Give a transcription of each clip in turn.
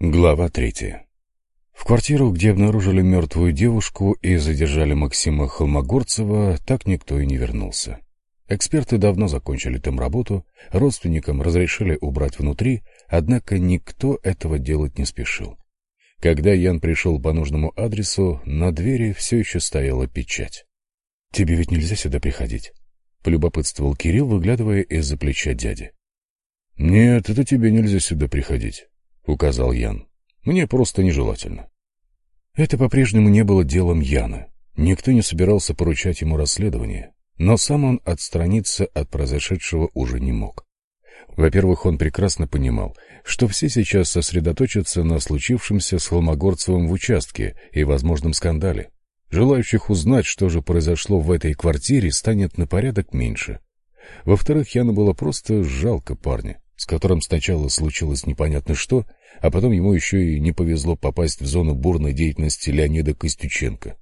Глава третья. В квартиру, где обнаружили мертвую девушку и задержали Максима Холмогорцева, так никто и не вернулся. Эксперты давно закончили там работу, родственникам разрешили убрать внутри, однако никто этого делать не спешил. Когда Ян пришел по нужному адресу, на двери все еще стояла печать. — Тебе ведь нельзя сюда приходить? — полюбопытствовал Кирилл, выглядывая из-за плеча дяди. — Нет, это тебе нельзя сюда приходить указал Ян. «Мне просто нежелательно». Это по-прежнему не было делом Яна. Никто не собирался поручать ему расследование, но сам он отстраниться от произошедшего уже не мог. Во-первых, он прекрасно понимал, что все сейчас сосредоточатся на случившемся с Холмогорцевым в участке и возможном скандале. Желающих узнать, что же произошло в этой квартире, станет на порядок меньше. Во-вторых, Яну было просто жалко парня с которым сначала случилось непонятно что, а потом ему еще и не повезло попасть в зону бурной деятельности Леонида Костюченко.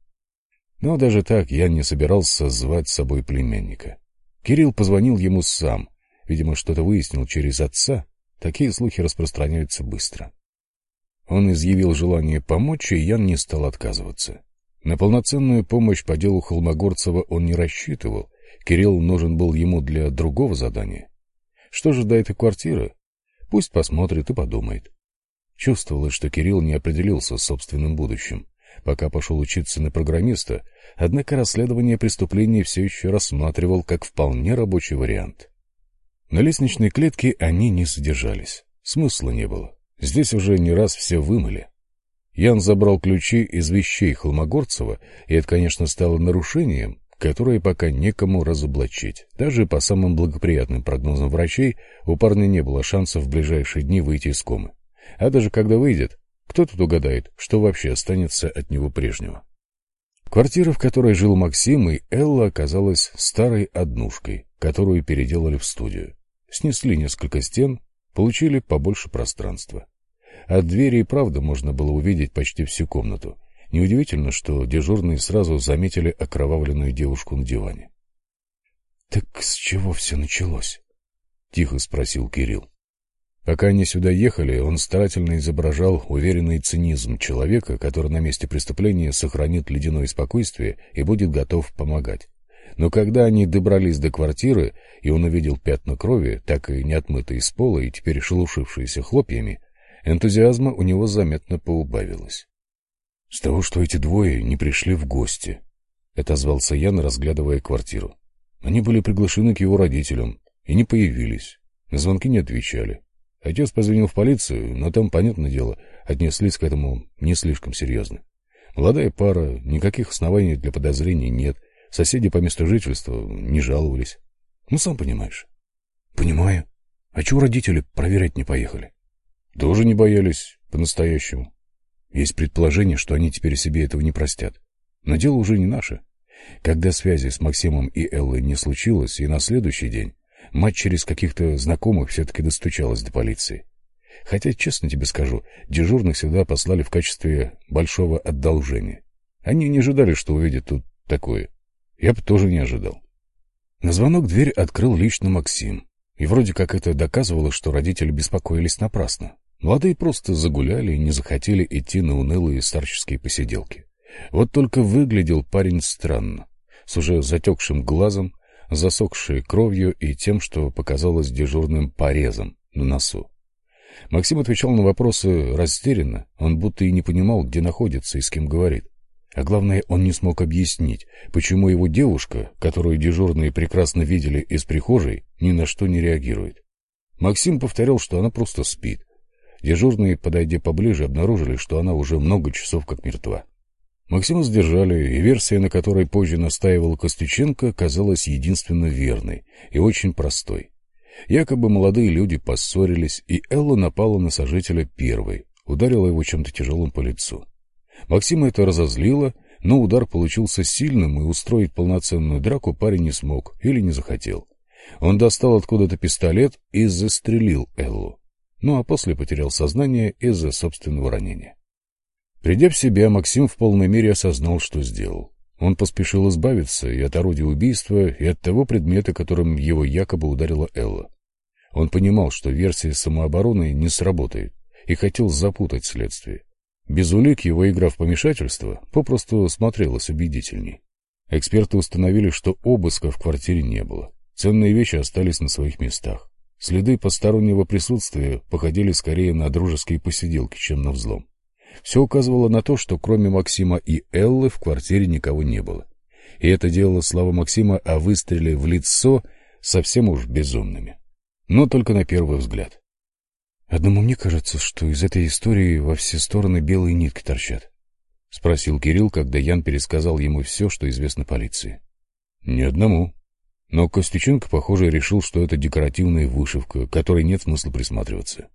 Но даже так я не собирался звать с собой племянника. Кирилл позвонил ему сам, видимо, что-то выяснил через отца, такие слухи распространяются быстро. Он изъявил желание помочь, и Ян не стал отказываться. На полноценную помощь по делу Холмогорцева он не рассчитывал, Кирилл нужен был ему для другого задания. Что же до этой квартиры? Пусть посмотрит и подумает. Чувствовалось, что Кирилл не определился с собственным будущим, пока пошел учиться на программиста, однако расследование преступлений все еще рассматривал как вполне рабочий вариант. На лестничной клетке они не содержались. Смысла не было. Здесь уже не раз все вымыли. Ян забрал ключи из вещей Холмогорцева, и это, конечно, стало нарушением, которые пока некому разоблачить. Даже по самым благоприятным прогнозам врачей у парня не было шансов в ближайшие дни выйти из комы. А даже когда выйдет, кто тут угадает, что вообще останется от него прежнего. Квартира, в которой жил Максим и Элла, оказалась старой однушкой, которую переделали в студию. Снесли несколько стен, получили побольше пространства. От двери и правда можно было увидеть почти всю комнату, Неудивительно, что дежурные сразу заметили окровавленную девушку на диване. — Так с чего все началось? — тихо спросил Кирилл. Пока они сюда ехали, он старательно изображал уверенный цинизм человека, который на месте преступления сохранит ледяное спокойствие и будет готов помогать. Но когда они добрались до квартиры, и он увидел пятна крови, так и не отмытые с пола и теперь шелушившиеся хлопьями, энтузиазма у него заметно поубавилось. — С того, что эти двое не пришли в гости, — отозвался Ян, разглядывая квартиру. Они были приглашены к его родителям и не появились. На звонки не отвечали. Отец позвонил в полицию, но там, понятное дело, отнеслись к этому не слишком серьезно. Молодая пара, никаких оснований для подозрений нет, соседи по месту жительства не жаловались. Ну, сам понимаешь. — Понимаю. А чего родители проверять не поехали? — Тоже не боялись, по-настоящему. Есть предположение, что они теперь себе этого не простят. Но дело уже не наше. Когда связи с Максимом и Эллой не случилось, и на следующий день мать через каких-то знакомых все-таки достучалась до полиции. Хотя, честно тебе скажу, дежурных всегда послали в качестве большого одолжения. Они не ожидали, что увидят тут такое. Я бы тоже не ожидал. На звонок дверь открыл лично Максим. И вроде как это доказывало, что родители беспокоились напрасно. Молодые просто загуляли и не захотели идти на унылые старческие посиделки. Вот только выглядел парень странно, с уже затекшим глазом, засохшей кровью и тем, что показалось дежурным порезом на носу. Максим отвечал на вопросы растерянно, он будто и не понимал, где находится и с кем говорит. А главное, он не смог объяснить, почему его девушка, которую дежурные прекрасно видели из прихожей, ни на что не реагирует. Максим повторял, что она просто спит, Дежурные, подойдя поближе, обнаружили, что она уже много часов как мертва. Максима сдержали, и версия, на которой позже настаивал Костюченко, казалась единственно верной и очень простой. Якобы молодые люди поссорились, и Элла напала на сожителя первой, ударила его чем-то тяжелым по лицу. Максима это разозлило, но удар получился сильным, и устроить полноценную драку парень не смог или не захотел. Он достал откуда-то пистолет и застрелил Эллу ну а после потерял сознание из-за собственного ранения. Придя в себя, Максим в полной мере осознал, что сделал. Он поспешил избавиться и от орудия убийства, и от того предмета, которым его якобы ударила Элла. Он понимал, что версия самообороны не сработает, и хотел запутать следствие. Без улик его игра в помешательство попросту смотрелась убедительней. Эксперты установили, что обыска в квартире не было. Ценные вещи остались на своих местах. Следы постороннего присутствия походили скорее на дружеские посиделки, чем на взлом. Все указывало на то, что кроме Максима и Эллы в квартире никого не было. И это делало слова Максима о выстреле в лицо совсем уж безумными. Но только на первый взгляд. «Одному мне кажется, что из этой истории во все стороны белые нитки торчат», — спросил Кирилл, когда Ян пересказал ему все, что известно полиции. «Ни одному. Но Костюченко, похоже, решил, что это декоративная вышивка, которой нет смысла присматриваться.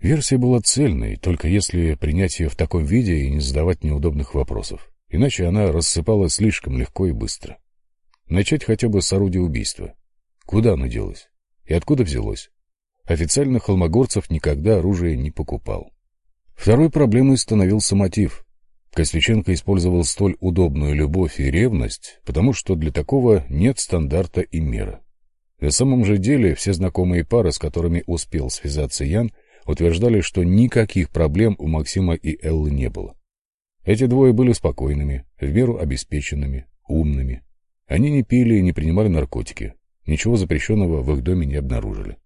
Версия была цельной, только если принять ее в таком виде и не задавать неудобных вопросов. Иначе она рассыпалась слишком легко и быстро. Начать хотя бы с орудия убийства. Куда оно делось? И откуда взялось? Официально Холмогорцев никогда оружие не покупал. Второй проблемой становился мотив. Костюченко использовал столь удобную любовь и ревность, потому что для такого нет стандарта и меры. На самом же деле все знакомые пары, с которыми успел связаться Ян, утверждали, что никаких проблем у Максима и Эллы не было. Эти двое были спокойными, в меру обеспеченными, умными. Они не пили и не принимали наркотики. Ничего запрещенного в их доме не обнаружили.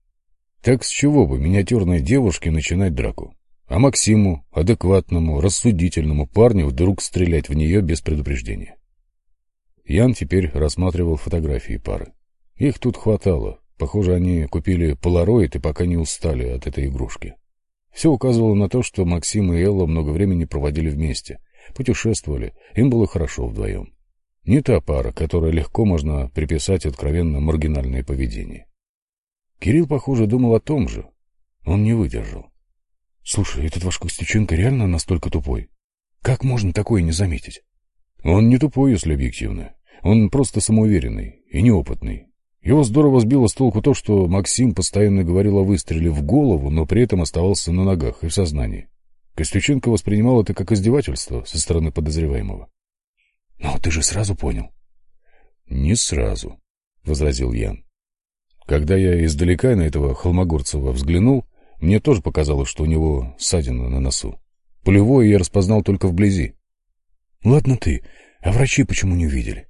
Так с чего бы миниатюрной девушке начинать драку? А Максиму, адекватному, рассудительному парню вдруг стрелять в нее без предупреждения. Ян теперь рассматривал фотографии пары. Их тут хватало. Похоже, они купили полароид и пока не устали от этой игрушки. Все указывало на то, что Максим и Элла много времени проводили вместе, путешествовали, им было хорошо вдвоем. Не та пара, которой легко можно приписать откровенно маргинальное поведение. Кирилл, похоже, думал о том же. Он не выдержал. — Слушай, этот ваш Костюченко реально настолько тупой? Как можно такое не заметить? — Он не тупой, если объективно. Он просто самоуверенный и неопытный. Его здорово сбило с толку то, что Максим постоянно говорил о выстреле в голову, но при этом оставался на ногах и в сознании. Костюченко воспринимал это как издевательство со стороны подозреваемого. — Но ты же сразу понял. — Не сразу, — возразил Ян. Когда я издалека на этого Холмогорцева взглянул, мне тоже показалось, что у него ссадина на носу. Пулевое я распознал только вблизи. — Ладно ты, а врачи почему не увидели?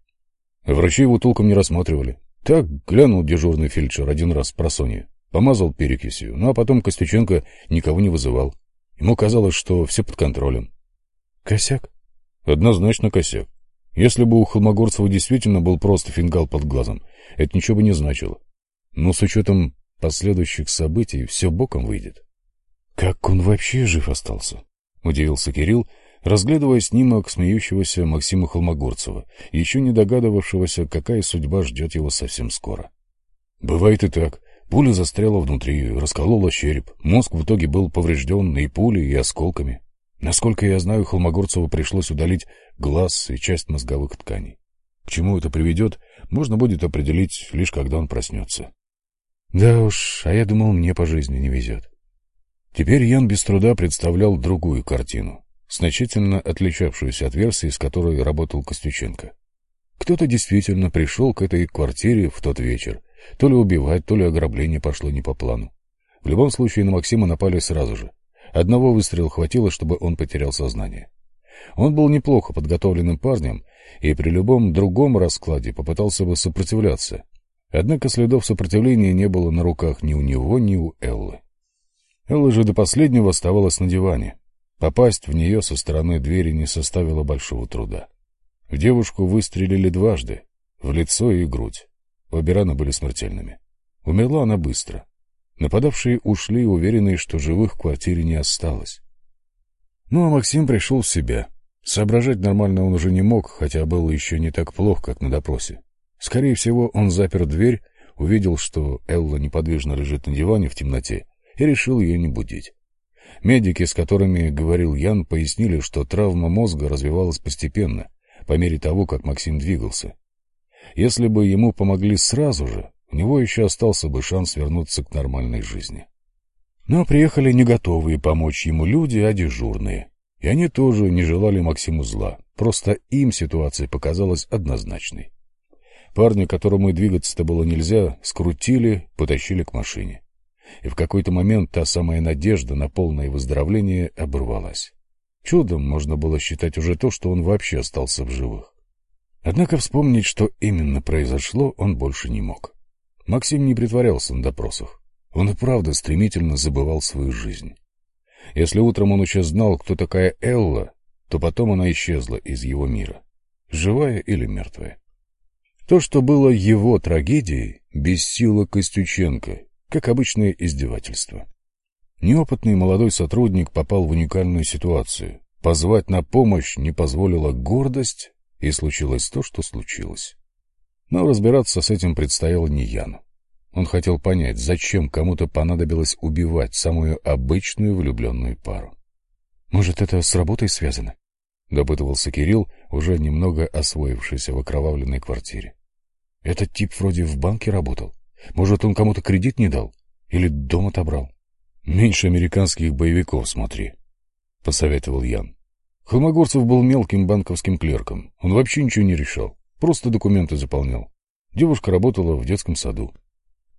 Врачи его толком не рассматривали. Так глянул дежурный фельдшер один раз с просонья, помазал перекисью, ну а потом Костюченко никого не вызывал. Ему казалось, что все под контролем. — Косяк? — Однозначно косяк. Если бы у Холмогорцева действительно был просто фингал под глазом, это ничего бы не значило. Но с учетом последующих событий все боком выйдет. — Как он вообще жив остался? — удивился Кирилл, разглядывая снимок смеющегося Максима Холмогорцева, еще не догадывавшегося, какая судьба ждет его совсем скоро. — Бывает и так. Пуля застряла внутри, расколола череп. Мозг в итоге был поврежден и пулей, и осколками. Насколько я знаю, Холмогорцеву пришлось удалить глаз и часть мозговых тканей. К чему это приведет, можно будет определить, лишь когда он проснется. Да уж, а я думал, мне по жизни не везет. Теперь Ян без труда представлял другую картину, значительно отличавшуюся от версии, с которой работал Костюченко. Кто-то действительно пришел к этой квартире в тот вечер. То ли убивать, то ли ограбление пошло не по плану. В любом случае на Максима напали сразу же. Одного выстрела хватило, чтобы он потерял сознание. Он был неплохо подготовленным парнем и при любом другом раскладе попытался бы сопротивляться, Однако следов сопротивления не было на руках ни у него, ни у Эллы. Элла же до последнего оставалась на диване. Попасть в нее со стороны двери не составило большого труда. В девушку выстрелили дважды, в лицо и грудь. Обе раны были смертельными. Умерла она быстро. Нападавшие ушли, уверенные, что живых в квартире не осталось. Ну а Максим пришел в себя. Соображать нормально он уже не мог, хотя был еще не так плохо, как на допросе. Скорее всего, он запер дверь, увидел, что Элла неподвижно лежит на диване в темноте, и решил ее не будить. Медики, с которыми говорил Ян, пояснили, что травма мозга развивалась постепенно, по мере того, как Максим двигался. Если бы ему помогли сразу же, у него еще остался бы шанс вернуться к нормальной жизни. Но приехали не готовые помочь ему люди, а дежурные. И они тоже не желали Максиму зла, просто им ситуация показалась однозначной. Парня, которому и двигаться-то было нельзя, скрутили, потащили к машине. и в какой-то момент та самая надежда на полное выздоровление оборвалась. Чудом можно было считать уже то, что он вообще остался в живых. Однако вспомнить, что именно произошло, он больше не мог. Максим не притворялся на допросах. Он и правда стремительно забывал свою жизнь. Если утром он еще знал, кто такая Элла, то потом она исчезла из его мира, живая или мертвая. То, что было его трагедией, бессила Костюченко, как обычное издевательство. Неопытный молодой сотрудник попал в уникальную ситуацию. Позвать на помощь не позволила гордость, и случилось то, что случилось. Но разбираться с этим предстояло не Яну. Он хотел понять, зачем кому-то понадобилось убивать самую обычную влюбленную пару. «Может, это с работой связано?» — допытывался Кирилл, уже немного освоившийся в окровавленной квартире. «Этот тип вроде в банке работал. Может, он кому-то кредит не дал? Или дом отобрал?» «Меньше американских боевиков смотри», — посоветовал Ян. Холмогорцев был мелким банковским клерком. Он вообще ничего не решал, просто документы заполнял. Девушка работала в детском саду.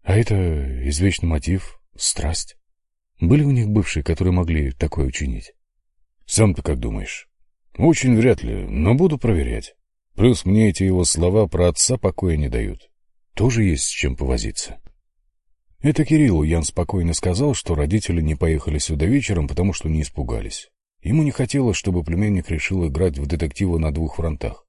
А это извечный мотив, страсть. Были у них бывшие, которые могли такое учинить? Сам ты как думаешь? Очень вряд ли, но буду проверять. Плюс мне эти его слова про отца покоя не дают. Тоже есть с чем повозиться. Это Кириллу Ян спокойно сказал, что родители не поехали сюда вечером, потому что не испугались. Ему не хотелось, чтобы племянник решил играть в детектива на двух фронтах.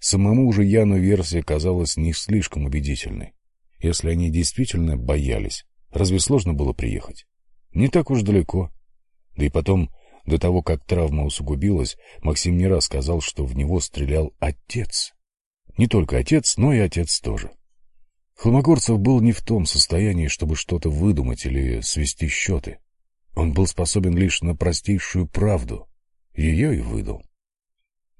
Самому же Яну версия казалась не слишком убедительной. Если они действительно боялись, разве сложно было приехать? Не так уж далеко. Да и потом, до того, как травма усугубилась, Максим не раз сказал, что в него стрелял отец. Не только отец, но и отец тоже. Холмогорцев был не в том состоянии, чтобы что-то выдумать или свести счеты. Он был способен лишь на простейшую правду. Ее и выдал.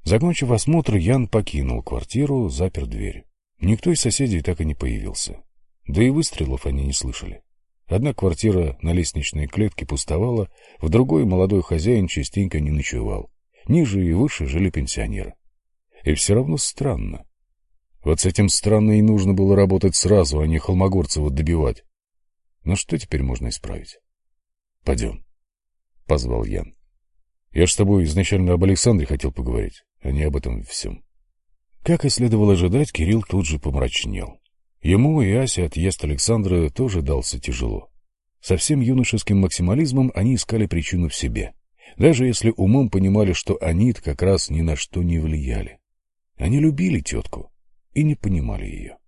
Закончив осмотр, Ян покинул квартиру, запер дверь. Никто из соседей так и не появился. Да и выстрелов они не слышали. Одна квартира на лестничной клетке пустовала, в другой молодой хозяин частенько не ночевал. Ниже и выше жили пенсионеры. И все равно странно. Вот с этим странно и нужно было работать сразу, а не Холмогорцева добивать. Но что теперь можно исправить? — Пойдем, — позвал Ян. — Я ж с тобой изначально об Александре хотел поговорить, а не об этом всем. Как и следовало ожидать, Кирилл тут же помрачнел. Ему и Асе отъезд Александра тоже дался тяжело. Со всем юношеским максимализмом они искали причину в себе, даже если умом понимали, что они как раз ни на что не влияли. Они любили тетку и не понимали ее.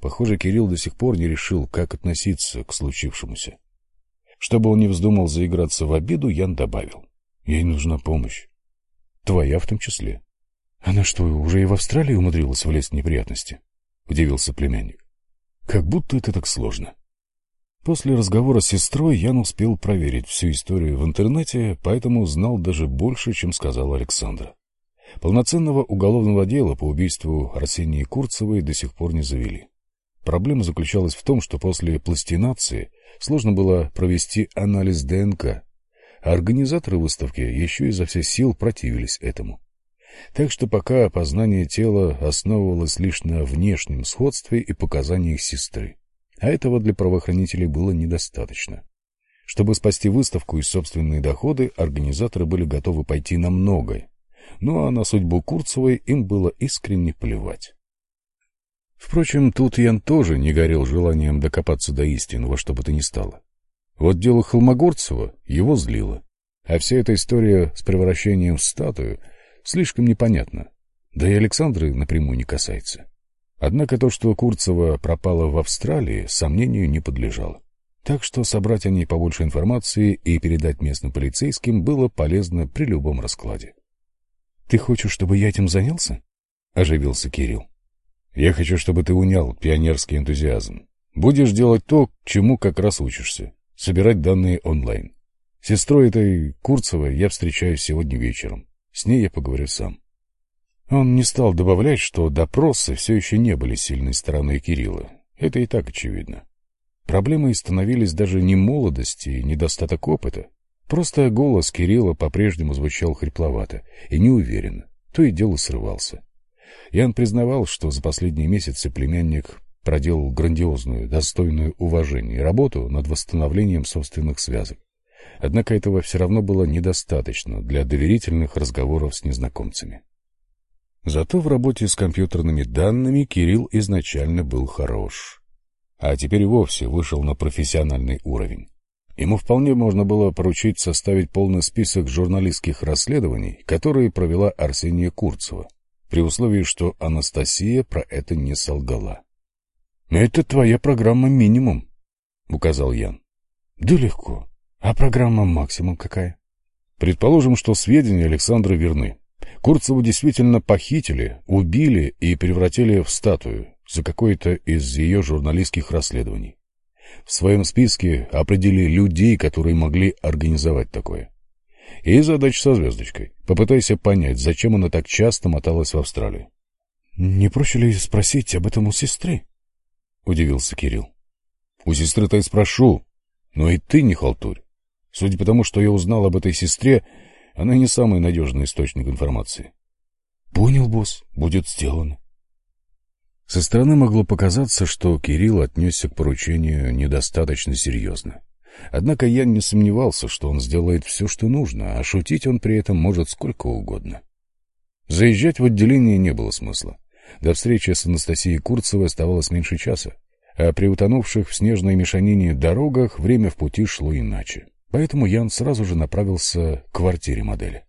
Похоже, Кирилл до сих пор не решил, как относиться к случившемуся. Чтобы он не вздумал заиграться в обиду, Ян добавил. Ей нужна помощь. Твоя в том числе. Она что, уже и в Австралии умудрилась влезть в неприятности? Удивился племянник. Как будто это так сложно. После разговора с сестрой Ян успел проверить всю историю в интернете, поэтому знал даже больше, чем сказал Александра. Полноценного уголовного дела по убийству Арсении Курцевой до сих пор не завели. Проблема заключалась в том, что после пластинации сложно было провести анализ ДНК, а организаторы выставки еще изо всех сил противились этому. Так что пока опознание тела основывалось лишь на внешнем сходстве и показаниях сестры. А этого для правоохранителей было недостаточно. Чтобы спасти выставку и собственные доходы, организаторы были готовы пойти на многое. Ну а на судьбу Курцевой им было искренне плевать. Впрочем, тут Ян тоже не горел желанием докопаться до истины во что бы то ни стало. Вот дело Холмогорцева его злило. А вся эта история с превращением в статую — слишком непонятно, да и Александры напрямую не касается. Однако то, что Курцева пропала в Австралии, сомнению не подлежало. Так что собрать о ней побольше информации и передать местным полицейским было полезно при любом раскладе. — Ты хочешь, чтобы я этим занялся? — оживился Кирилл. — Я хочу, чтобы ты унял пионерский энтузиазм. Будешь делать то, чему как раз учишься — собирать данные онлайн. Сестрой этой Курцевой я встречаюсь сегодня вечером. С ней я поговорю сам. Он не стал добавлять, что допросы все еще не были сильной стороной Кирилла. Это и так очевидно. Проблемой становились даже не молодость и недостаток опыта. Просто голос Кирилла по-прежнему звучал хрипловато и неуверенно, то и дело срывался. Ян признавал, что за последние месяцы племянник проделал грандиозную, достойную уважения работу над восстановлением собственных связок. Однако этого все равно было недостаточно для доверительных разговоров с незнакомцами. Зато в работе с компьютерными данными Кирилл изначально был хорош. А теперь вовсе вышел на профессиональный уровень. Ему вполне можно было поручить составить полный список журналистских расследований, которые провела Арсения Курцева, при условии, что Анастасия про это не солгала. «Это твоя программа минимум», — указал Ян. «Да легко. А программа максимум какая?» «Предположим, что сведения Александра верны. Курцеву действительно похитили, убили и превратили в статую за какое-то из ее журналистских расследований. В своем списке определили людей, которые могли организовать такое. И задача со звездочкой. Попытайся понять, зачем она так часто моталась в Австралию. — Не проще ли спросить об этом у сестры? — удивился Кирилл. — У сестры-то и спрошу. Но и ты не халтурь. Судя по тому, что я узнал об этой сестре, она не самый надежный источник информации. — Понял, босс. Будет сделано. Со стороны могло показаться, что Кирилл отнесся к поручению недостаточно серьезно. Однако я не сомневался, что он сделает все, что нужно, а шутить он при этом может сколько угодно. Заезжать в отделение не было смысла. До встречи с Анастасией Курцевой оставалось меньше часа, а при утонувших в снежной мешанине дорогах время в пути шло иначе. Поэтому Ян сразу же направился к квартире модели.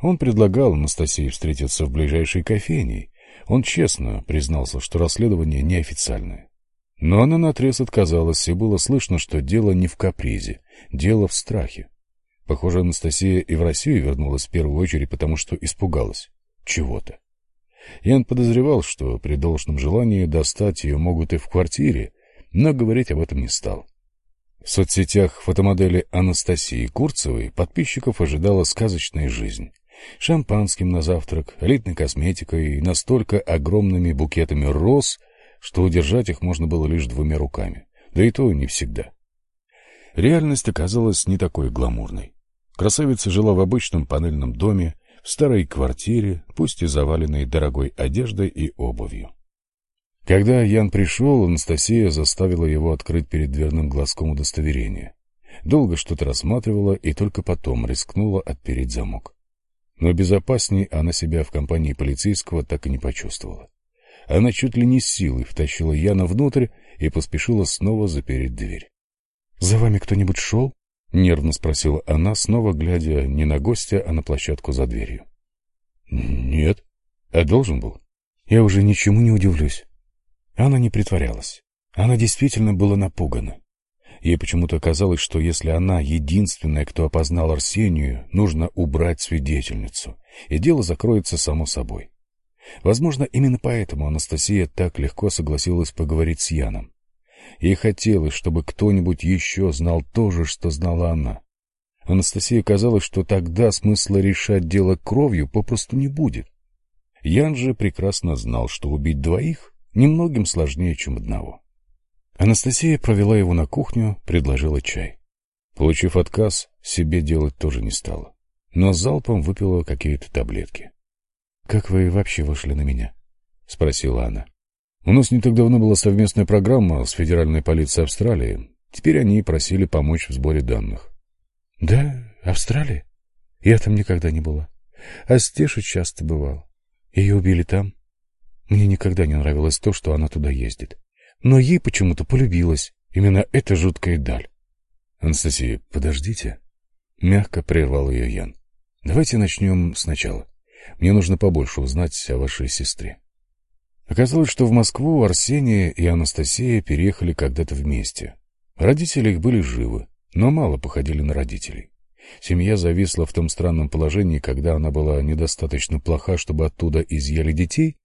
Он предлагал Анастасии встретиться в ближайшей кофейне, он честно признался, что расследование неофициальное. Но она наотрез отказалась, и было слышно, что дело не в капризе, дело в страхе. Похоже, Анастасия и в Россию вернулась в первую очередь, потому что испугалась чего-то. Ян подозревал, что при должном желании достать ее могут и в квартире, но говорить об этом не стал. В соцсетях фотомодели Анастасии Курцевой подписчиков ожидала сказочная жизнь шампанским на завтрак, элитной косметикой и настолько огромными букетами роз, что удержать их можно было лишь двумя руками, да и то не всегда. Реальность оказалась не такой гламурной. Красавица жила в обычном панельном доме, в старой квартире, пусть и заваленной дорогой одеждой и обувью. Когда Ян пришел, Анастасия заставила его открыть перед дверным глазком удостоверение. Долго что-то рассматривала и только потом рискнула отпереть замок. Но безопасней она себя в компании полицейского так и не почувствовала. Она чуть ли не с силой втащила Яна внутрь и поспешила снова запереть дверь. — За вами кто-нибудь шел? — нервно спросила она, снова глядя не на гостя, а на площадку за дверью. — Нет. А должен был? Я уже ничему не удивлюсь. Она не притворялась. Она действительно была напугана. Ей почему-то казалось, что если она единственная, кто опознал Арсению, нужно убрать свидетельницу, и дело закроется само собой. Возможно, именно поэтому Анастасия так легко согласилась поговорить с Яном. Ей хотелось, чтобы кто-нибудь еще знал то же, что знала она. Анастасии казалось, что тогда смысла решать дело кровью попросту не будет. Ян же прекрасно знал, что убить двоих немногим сложнее, чем одного. Анастасия провела его на кухню, предложила чай. Получив отказ, себе делать тоже не стала, но залпом выпила какие-то таблетки. — Как вы вообще вышли на меня? — спросила она. — У нас не так давно была совместная программа с Федеральной полицией Австралии. Теперь они просили помочь в сборе данных. — Да, Австралия? Я там никогда не была. А Стеша часто бывал. Ее убили там. Мне никогда не нравилось то, что она туда ездит но ей почему-то полюбилась именно эта жуткая даль. — Анастасия, подождите. Мягко прервал ее Ян. — Давайте начнем сначала. Мне нужно побольше узнать о вашей сестре. Оказалось, что в Москву Арсения и Анастасия переехали когда-то вместе. Родители их были живы, но мало походили на родителей. Семья зависла в том странном положении, когда она была недостаточно плоха, чтобы оттуда изъяли детей,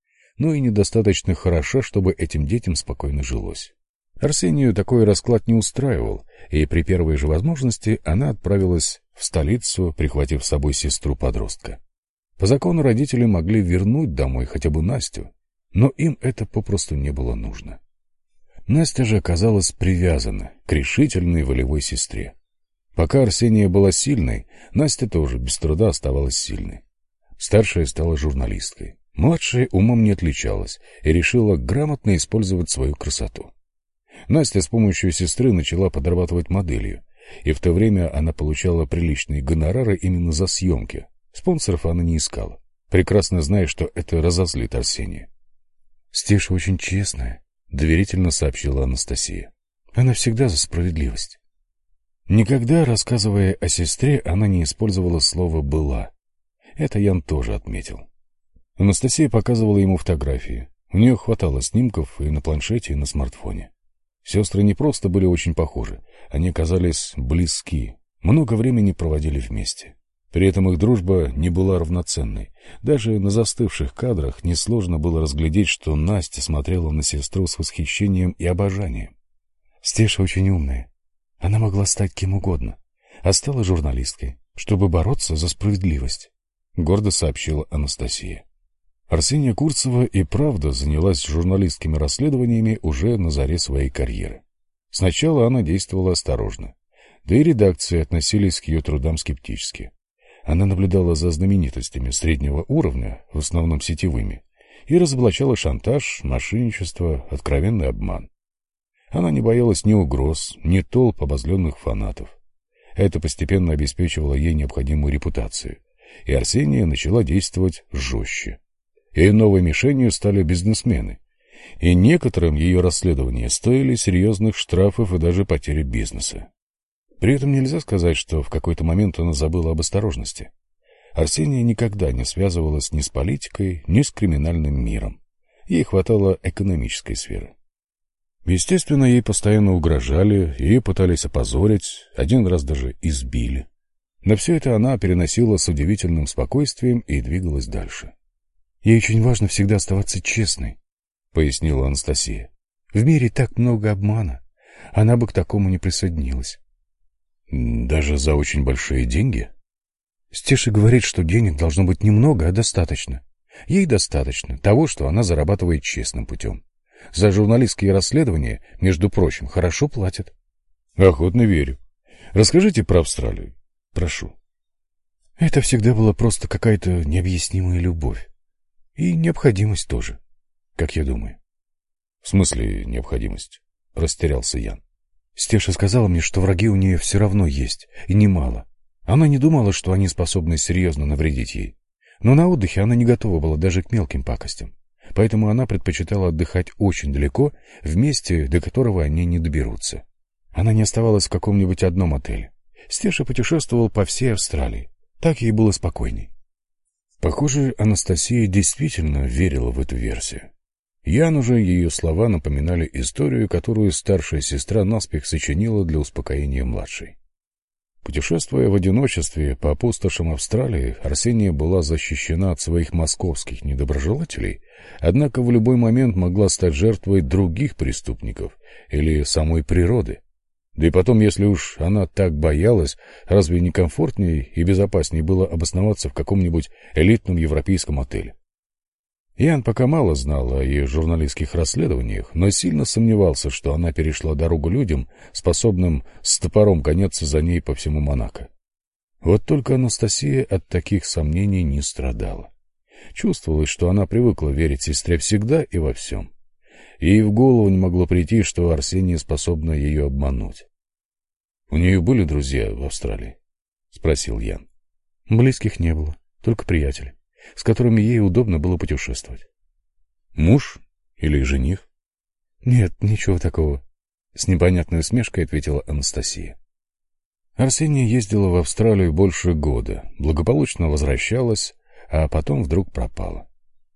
но и недостаточно хороша, чтобы этим детям спокойно жилось. Арсению такой расклад не устраивал, и при первой же возможности она отправилась в столицу, прихватив с собой сестру-подростка. По закону родители могли вернуть домой хотя бы Настю, но им это попросту не было нужно. Настя же оказалась привязана к решительной волевой сестре. Пока Арсения была сильной, Настя тоже без труда оставалась сильной. Старшая стала журналисткой. Младшая умом не отличалась и решила грамотно использовать свою красоту. Настя с помощью сестры начала подрабатывать моделью, и в то время она получала приличные гонорары именно за съемки. Спонсоров она не искала, прекрасно зная, что это разозлит Арсения. «Стеша очень честная», — доверительно сообщила Анастасия. «Она всегда за справедливость». Никогда, рассказывая о сестре, она не использовала слово «была». Это Ян тоже отметил. Анастасия показывала ему фотографии. У нее хватало снимков и на планшете, и на смартфоне. Сестры не просто были очень похожи, они казались близки, много времени проводили вместе. При этом их дружба не была равноценной. Даже на застывших кадрах несложно было разглядеть, что Настя смотрела на сестру с восхищением и обожанием. Стеша очень умная. Она могла стать кем угодно, а стала журналисткой, чтобы бороться за справедливость, — гордо сообщила Анастасия. Арсения Курцева и правда занялась журналистскими расследованиями уже на заре своей карьеры. Сначала она действовала осторожно, да и редакции относились к ее трудам скептически. Она наблюдала за знаменитостями среднего уровня, в основном сетевыми, и разоблачала шантаж, мошенничество, откровенный обман. Она не боялась ни угроз, ни толп обозленных фанатов. Это постепенно обеспечивало ей необходимую репутацию, и Арсения начала действовать жестче и новой мишенью стали бизнесмены. И некоторым ее расследования стоили серьезных штрафов и даже потери бизнеса. При этом нельзя сказать, что в какой-то момент она забыла об осторожности. Арсения никогда не связывалась ни с политикой, ни с криминальным миром. Ей хватало экономической сферы. Естественно, ей постоянно угрожали, ее пытались опозорить, один раз даже избили. Но все это она переносила с удивительным спокойствием и двигалась дальше. Ей очень важно всегда оставаться честной, — пояснила Анастасия. В мире так много обмана. Она бы к такому не присоединилась. Даже за очень большие деньги? Стеша говорит, что денег должно быть немного, а достаточно. Ей достаточно того, что она зарабатывает честным путем. За журналистские расследования, между прочим, хорошо платят. Охотно верю. Расскажите про Австралию. Прошу. Это всегда была просто какая-то необъяснимая любовь. И необходимость тоже, как я думаю. — В смысле необходимость? — растерялся Ян. Стеша сказала мне, что враги у нее все равно есть, и немало. Она не думала, что они способны серьезно навредить ей. Но на отдыхе она не готова была даже к мелким пакостям. Поэтому она предпочитала отдыхать очень далеко, в месте, до которого они не доберутся. Она не оставалась в каком-нибудь одном отеле. Стеша путешествовал по всей Австралии. Так ей было спокойней. Похоже, Анастасия действительно верила в эту версию. Ян уже ее слова напоминали историю, которую старшая сестра наспех сочинила для успокоения младшей. Путешествуя в одиночестве по пустошам Австралии, Арсения была защищена от своих московских недоброжелателей, однако в любой момент могла стать жертвой других преступников или самой природы. Да и потом, если уж она так боялась, разве не комфортнее и безопаснее было обосноваться в каком-нибудь элитном европейском отеле? Ян пока мало знал о ее журналистских расследованиях, но сильно сомневался, что она перешла дорогу людям, способным с топором гоняться за ней по всему Монако. Вот только Анастасия от таких сомнений не страдала. Чувствовалось, что она привыкла верить сестре всегда и во всем. Ей в голову не могло прийти, что Арсения способна ее обмануть. — У нее были друзья в Австралии? — спросил Ян. — Близких не было, только приятели, с которыми ей удобно было путешествовать. — Муж или жених? — Нет, ничего такого, — с непонятной усмешкой ответила Анастасия. Арсения ездила в Австралию больше года, благополучно возвращалась, а потом вдруг пропала.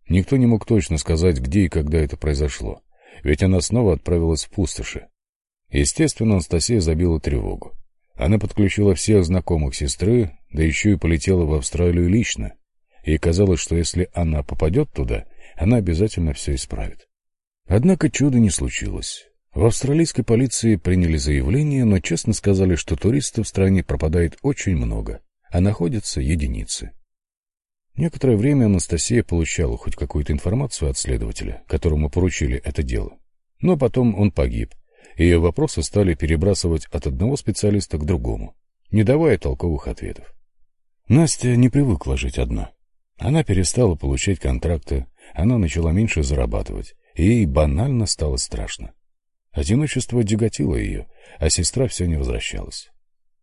Никто не мог точно сказать, где и когда это произошло ведь она снова отправилась в пустоши. Естественно, Анастасия забила тревогу. Она подключила всех знакомых сестры, да еще и полетела в Австралию лично. Ей казалось, что если она попадет туда, она обязательно все исправит. Однако чуда не случилось. В австралийской полиции приняли заявление, но честно сказали, что туристов в стране пропадает очень много, а находятся единицы. Некоторое время Анастасия получала хоть какую-то информацию от следователя, которому поручили это дело. Но потом он погиб, ее вопросы стали перебрасывать от одного специалиста к другому, не давая толковых ответов. Настя не привыкла жить одна. Она перестала получать контракты, она начала меньше зарабатывать, и ей банально стало страшно. Одиночество тяготило ее, а сестра все не возвращалась.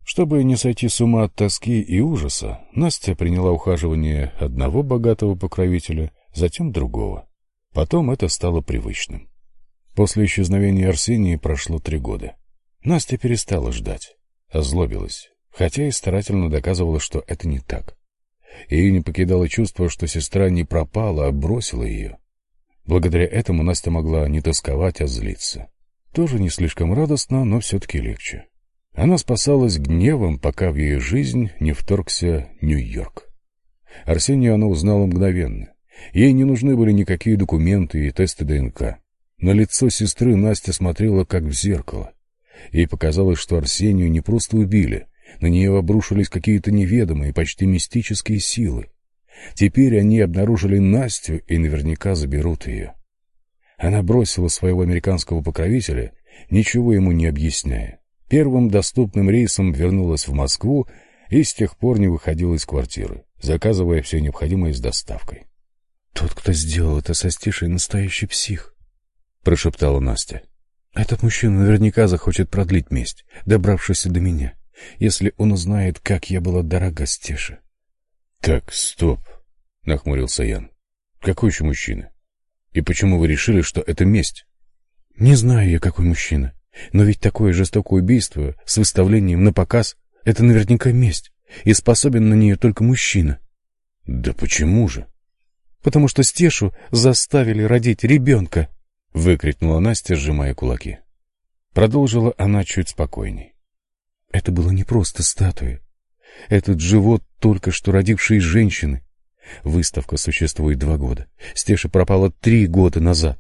Чтобы не сойти с ума от тоски и ужаса, Настя приняла ухаживание одного богатого покровителя, затем другого. Потом это стало привычным. После исчезновения Арсении прошло три года. Настя перестала ждать, озлобилась, хотя и старательно доказывала, что это не так. Ее не покидало чувство, что сестра не пропала, а бросила ее. Благодаря этому Настя могла не тосковать, а злиться. Тоже не слишком радостно, но все-таки легче. Она спасалась гневом, пока в ее жизнь не вторгся Нью-Йорк. Арсению она узнала мгновенно. Ей не нужны были никакие документы и тесты ДНК. На лицо сестры Настя смотрела как в зеркало. Ей показалось, что Арсению не просто убили, на нее обрушились какие-то неведомые, почти мистические силы. Теперь они обнаружили Настю и наверняка заберут ее. Она бросила своего американского покровителя, ничего ему не объясняя. Первым доступным рейсом вернулась в Москву и с тех пор не выходила из квартиры, заказывая все необходимое с доставкой. «Тот, кто сделал это со Стишей, настоящий псих», — прошептала Настя. «Этот мужчина наверняка захочет продлить месть, добравшись до меня, если он узнает, как я была дорога Стеше». «Так, стоп», — нахмурился Ян. «Какой еще мужчина? И почему вы решили, что это месть?» «Не знаю я, какой мужчина. Но ведь такое жестокое убийство с выставлением на показ — это наверняка месть, и способен на нее только мужчина». «Да почему же?» потому что Стешу заставили родить ребенка!» — выкрикнула Настя, сжимая кулаки. Продолжила она чуть спокойней. «Это было не просто статуя. Этот живот только что родившей женщины. Выставка существует два года. Стеша пропала три года назад.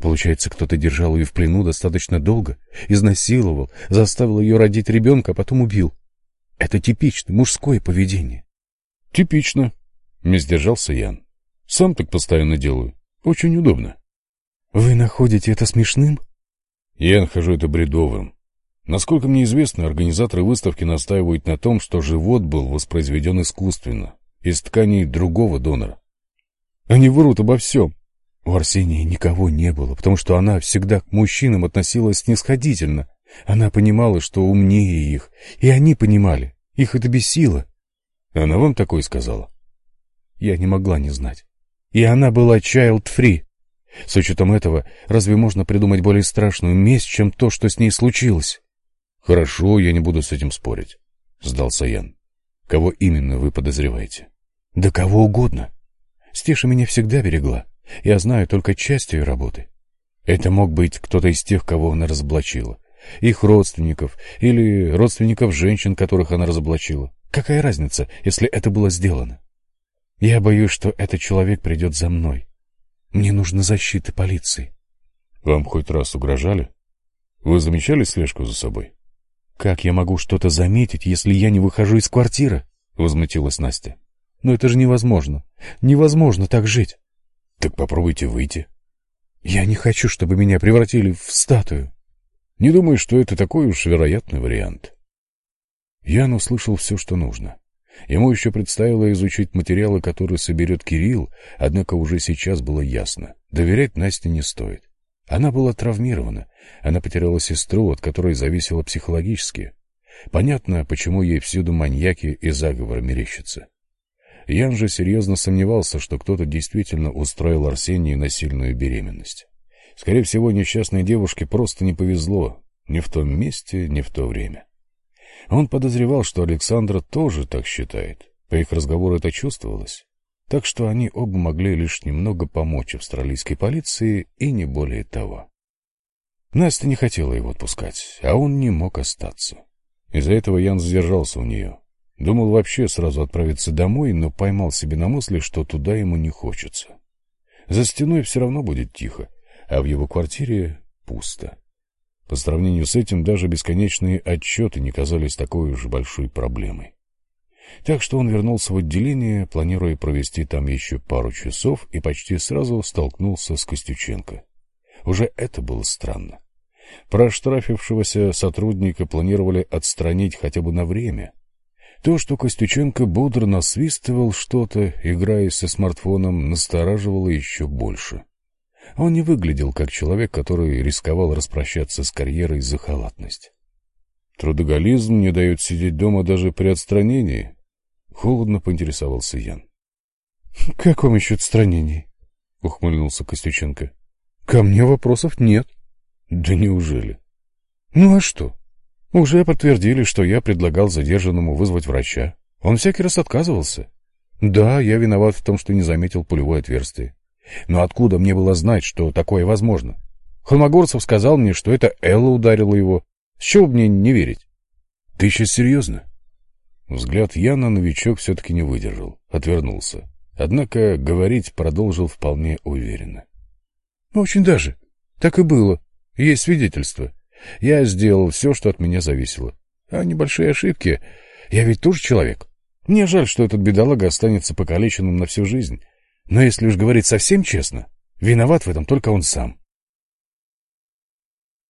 Получается, кто-то держал ее в плену достаточно долго, изнасиловал, заставил ее родить ребенка, а потом убил. Это типично мужское поведение. — Типично, — не сдержался Ян. Сам так постоянно делаю. Очень удобно. Вы находите это смешным? Я нахожу это бредовым. Насколько мне известно, организаторы выставки настаивают на том, что живот был воспроизведен искусственно, из тканей другого донора. Они врут обо всем. У Арсении никого не было, потому что она всегда к мужчинам относилась снисходительно. Она понимала, что умнее их, и они понимали. Их это бесило. Она вам такое сказала? Я не могла не знать. И она была child-free. С учетом этого, разве можно придумать более страшную месть, чем то, что с ней случилось? Хорошо, я не буду с этим спорить, сдался Ян. Кого именно вы подозреваете? Да кого угодно. Стеша меня всегда берегла. Я знаю только часть ее работы. Это мог быть кто-то из тех, кого она разоблачила. Их родственников или родственников женщин, которых она разоблачила. Какая разница, если это было сделано? Я боюсь, что этот человек придет за мной. Мне нужна защита полиции. Вам хоть раз угрожали? Вы замечали слежку за собой? Как я могу что-то заметить, если я не выхожу из квартиры? Возмутилась Настя. Но это же невозможно. Невозможно так жить. Так попробуйте выйти. Я не хочу, чтобы меня превратили в статую. Не думаю, что это такой уж вероятный вариант. Ян услышал все, что нужно. Ему еще предстояло изучить материалы, которые соберет Кирилл, однако уже сейчас было ясно. Доверять Насте не стоит. Она была травмирована. Она потеряла сестру, от которой зависела психологически. Понятно, почему ей всюду маньяки и заговоры мерещатся. Ян же серьезно сомневался, что кто-то действительно устроил Арсении насильную беременность. Скорее всего, несчастной девушке просто не повезло ни в том месте, ни в то время. Он подозревал, что Александра тоже так считает. По их разговору это чувствовалось. Так что они оба могли лишь немного помочь австралийской полиции и не более того. Настя не хотела его отпускать, а он не мог остаться. Из-за этого Ян задержался у нее. Думал вообще сразу отправиться домой, но поймал себе на мысли, что туда ему не хочется. За стеной все равно будет тихо, а в его квартире пусто. По сравнению с этим даже бесконечные отчеты не казались такой уж большой проблемой. Так что он вернулся в отделение, планируя провести там еще пару часов, и почти сразу столкнулся с Костюченко. Уже это было странно. Проштрафившегося сотрудника планировали отстранить хотя бы на время. То, что Костюченко бодро насвистывал что-то, играя со смартфоном, настораживало еще больше. Он не выглядел как человек, который рисковал распрощаться с карьерой за халатность. Трудоголизм не дает сидеть дома даже при отстранении. Холодно поинтересовался Ян. — Как вам еще отстранение? — ухмыльнулся Костюченко. — Ко мне вопросов нет. — Да неужели? — Ну а что? Уже подтвердили, что я предлагал задержанному вызвать врача. Он всякий раз отказывался. Да, я виноват в том, что не заметил пулевое отверстие. Но откуда мне было знать, что такое возможно? Холмогорцев сказал мне, что это Элла ударила его. С чего мне не верить? Ты сейчас серьезно? Взгляд Яна новичок все-таки не выдержал, отвернулся. Однако говорить продолжил вполне уверенно. Очень даже. Так и было. Есть свидетельство. Я сделал все, что от меня зависело. А небольшие ошибки... Я ведь тоже человек. Мне жаль, что этот бедолага останется покалеченным на всю жизнь. Но если уж говорить совсем честно, виноват в этом только он сам.